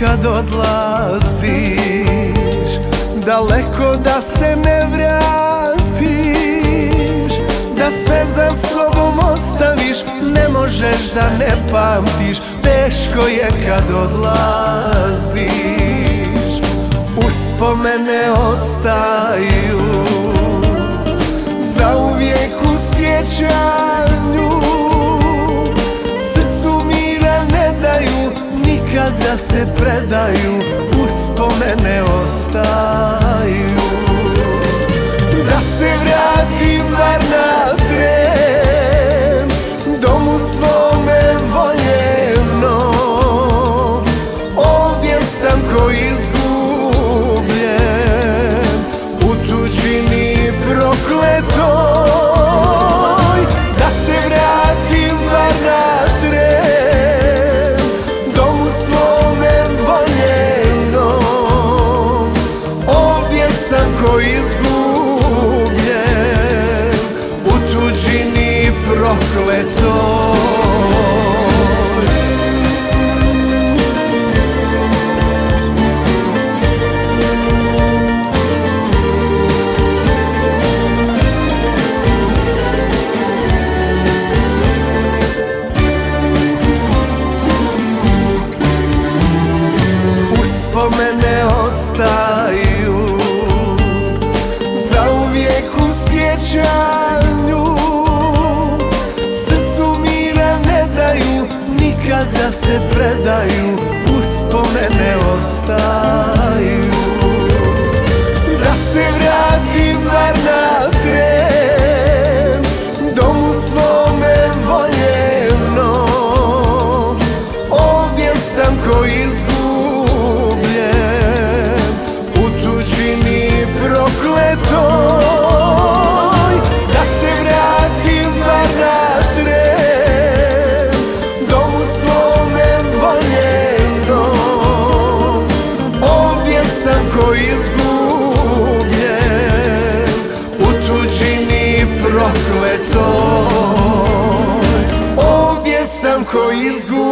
kad odlaziš Daleko da se ne vratiš Da sve za sobom ostaviš Ne možeš da ne pamtiš. Teško je kad odlaziš Uspomene ostaju. Zauvijek u sjećanju da se predaju Uspomene ostaju. Da se vratim bar na tren Domu svome voljeno Ovdje sam ko izgubljen U tuđini prokletoj tuđini prokletoj Uspomene ostaju da se predaju Uspomene ostaju. Da se vratim bar na prokletoj Ovdje sam ko izgubljen